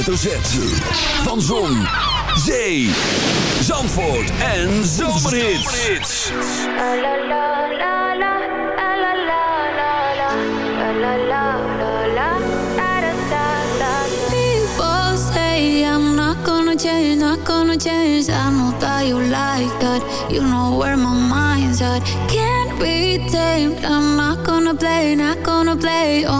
Van Zon, Zee, Zandvoort en Zomerhits. People say I'm not gonna change, not gonna change. I know that you like that. You know where my mind's at. Can't be tamed. I'm not gonna play, not gonna play. Oh,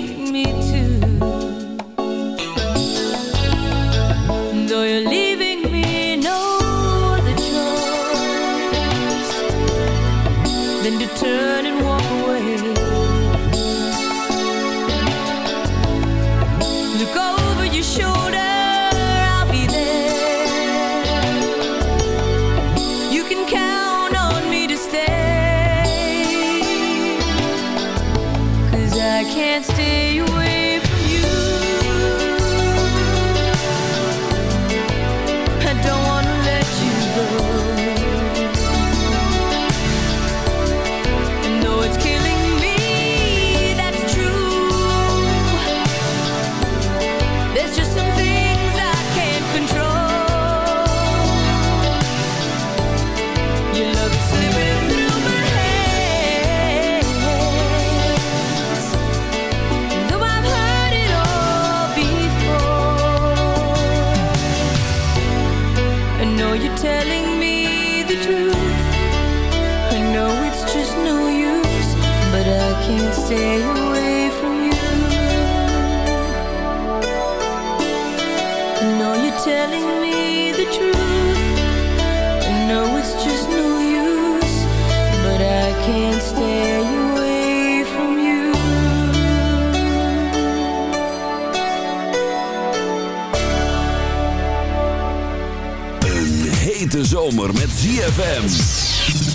hete zomer met ZFM.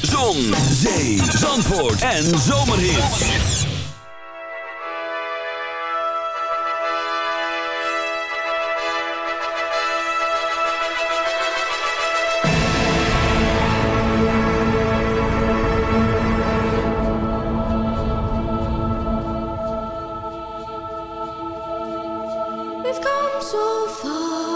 Zon, zee, zandvoort en zomerhits. We've come so far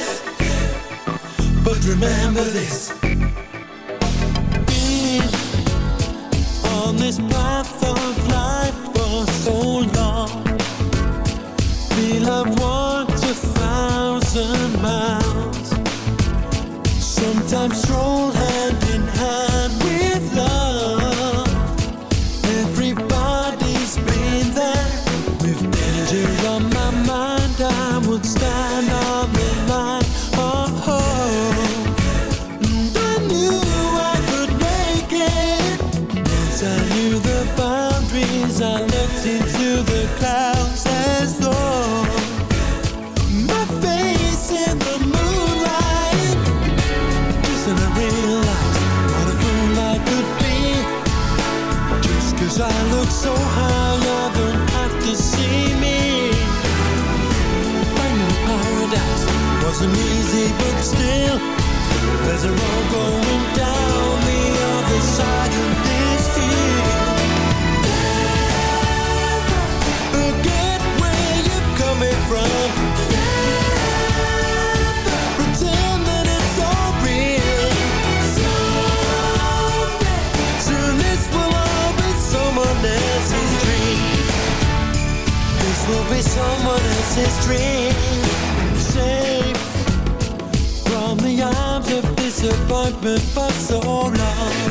But remember this. Been on this path of life for so long. We'll have walked a thousand miles. Safe from the arms of disappointment for so long.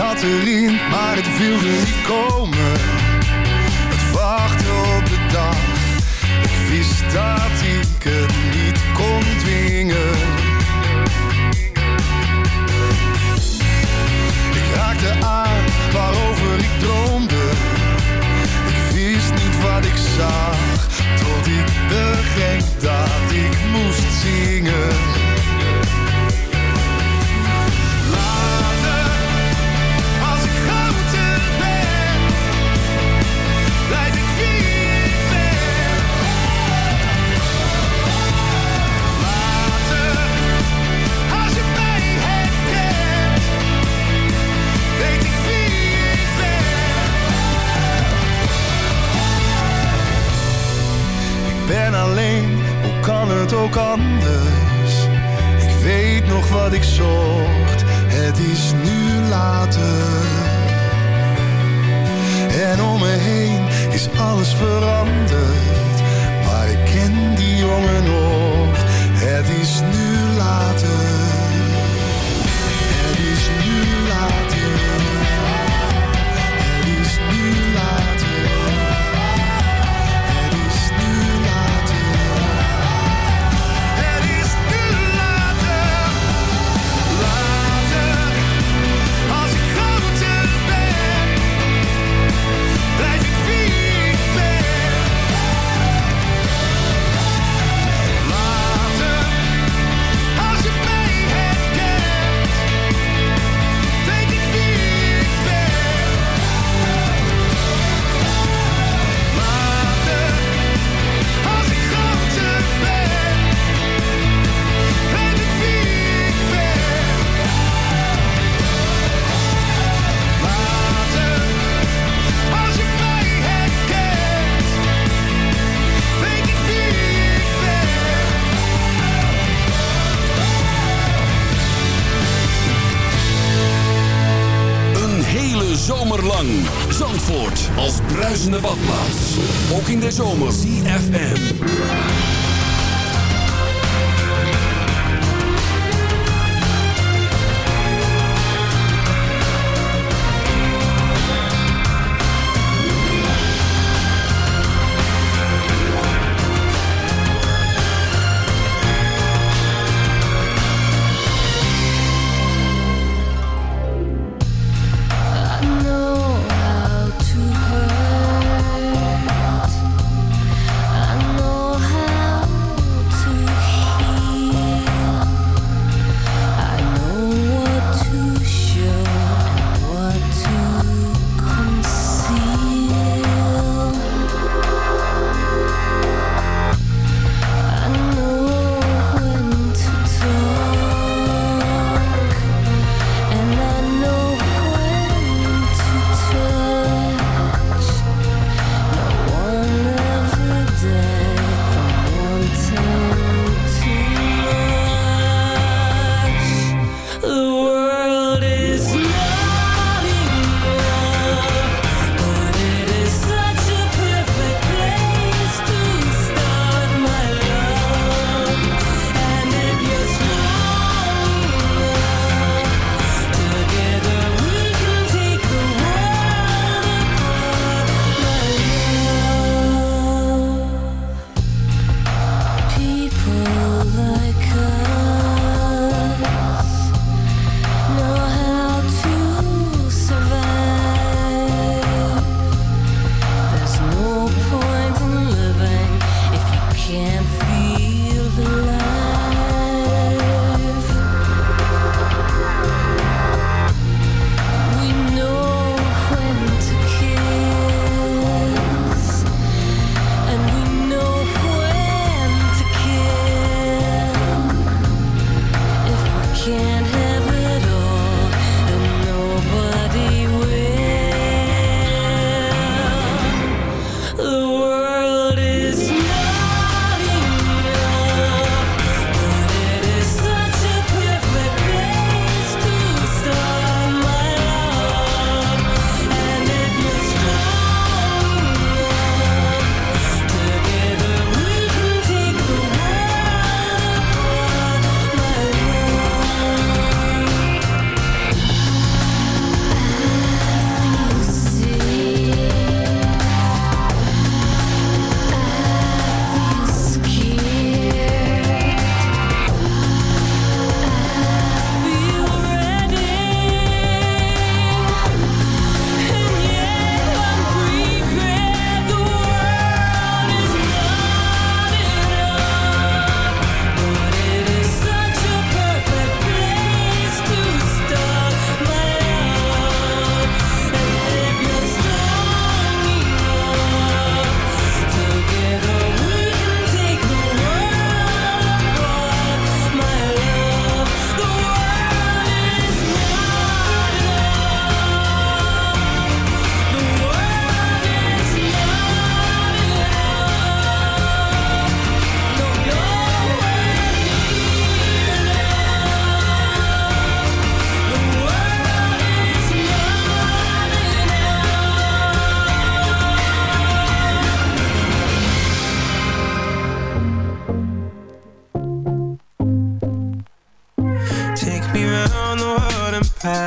zat erin, maar het wilde niet komen. Het wacht op de dag, ik wist dat hij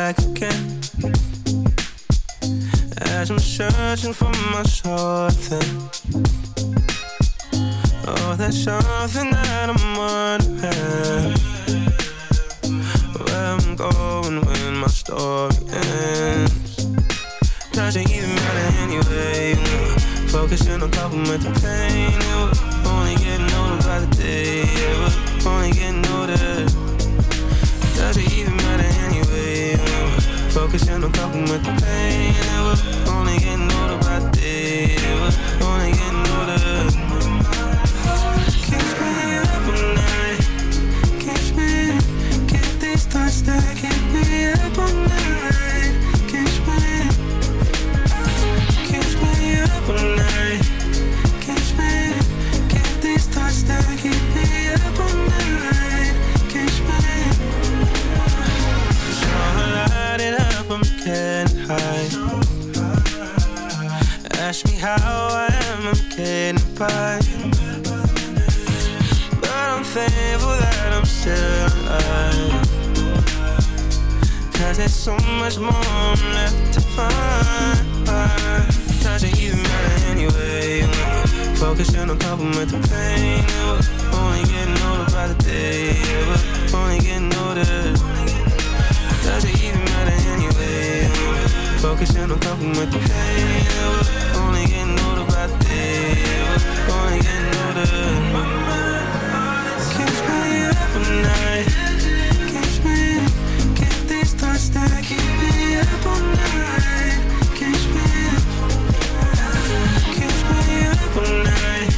back again. As I'm searching for my something. Oh, there's something that I'm wondering. Where I'm going when my story ends. Doesn't even matter anyway. Focusing on coping with the pain. Yeah, we're only getting older by the day. Yeah, we're only getting older. Focusing on coping with the pain. we're only getting older by day. We're only getting older. Can't stay up all night. Can't stay. Get these thoughts that keep me up all night. Can't stay. Can't up all night. How I am, I'm getting by. But I'm thankful that I'm still alive. Cause there's so much more left to find. Doesn't even matter anyway. Focusing on coping with the pain. Only getting older by the day. Only getting older. Focusing on coping with the pain. Only getting older by the day. Only getting older. Can't stay up all night. Can't stay. Get these thoughts that keep me up all night. Can't stay. Can't up all night.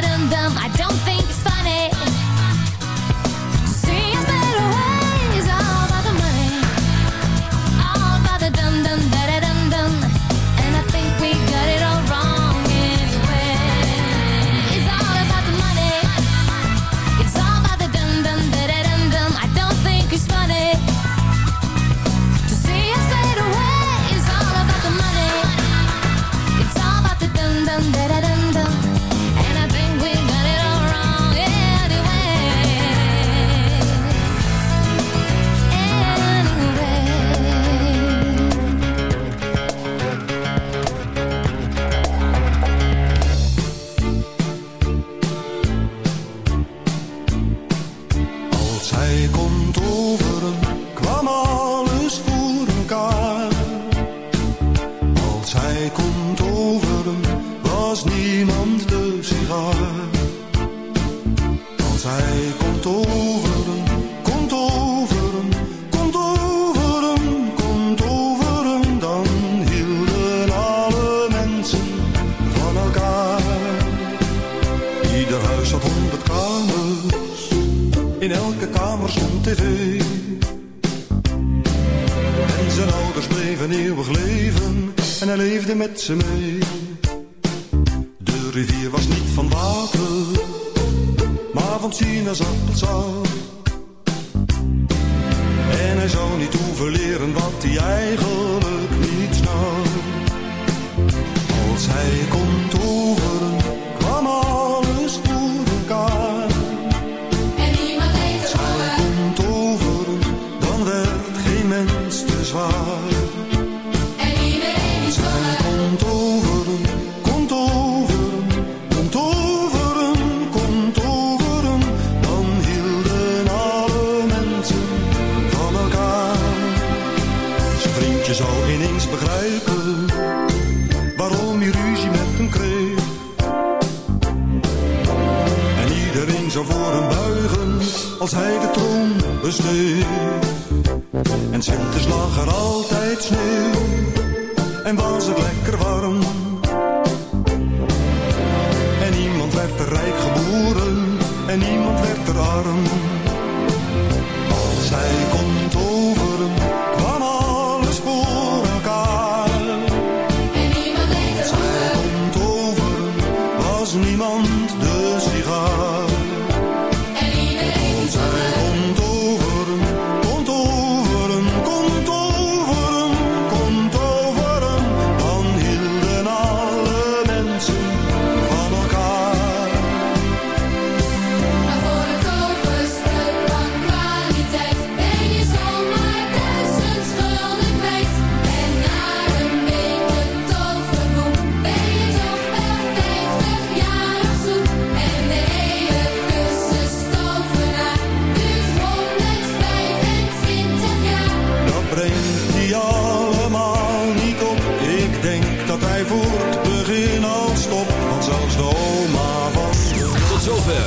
better than them. I don't think. En iedereen is voor. Komt over hem, komt over hem, komt over komt over hem. Dan hielden alle mensen van elkaar. Zijn vriendje zou ineens begrijpen waarom hij ruzie met hem kreeg. En iedereen zou voor hem buigen als hij de troon besteed winters lag er altijd sneeuw? En was het lekker?